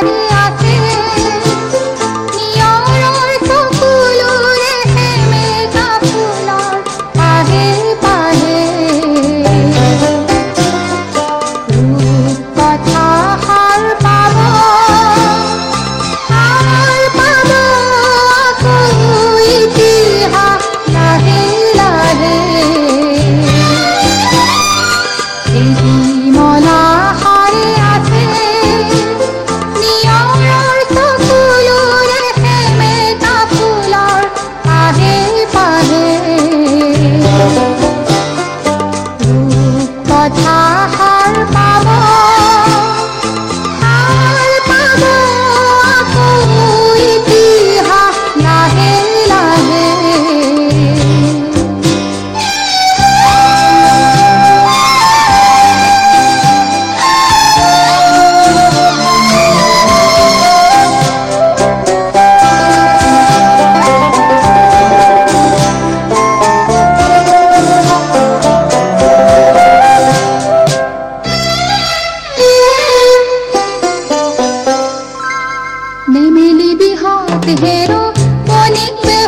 Maria. quiero conectar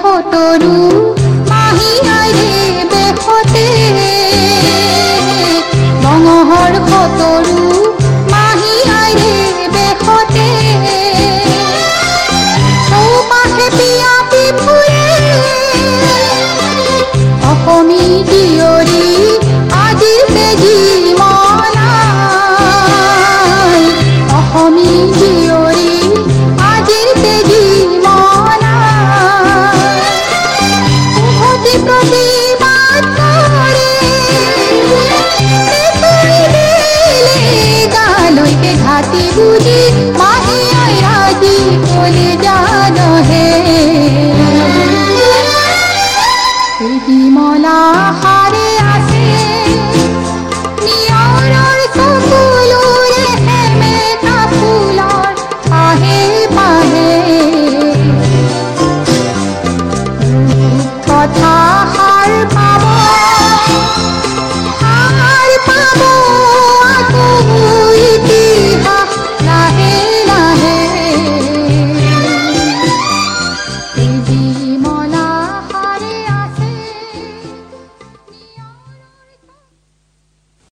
হতরু মাহিয়াই রে বেহতে মনোহর হতরু মাহিয়াই বেহতে অসমী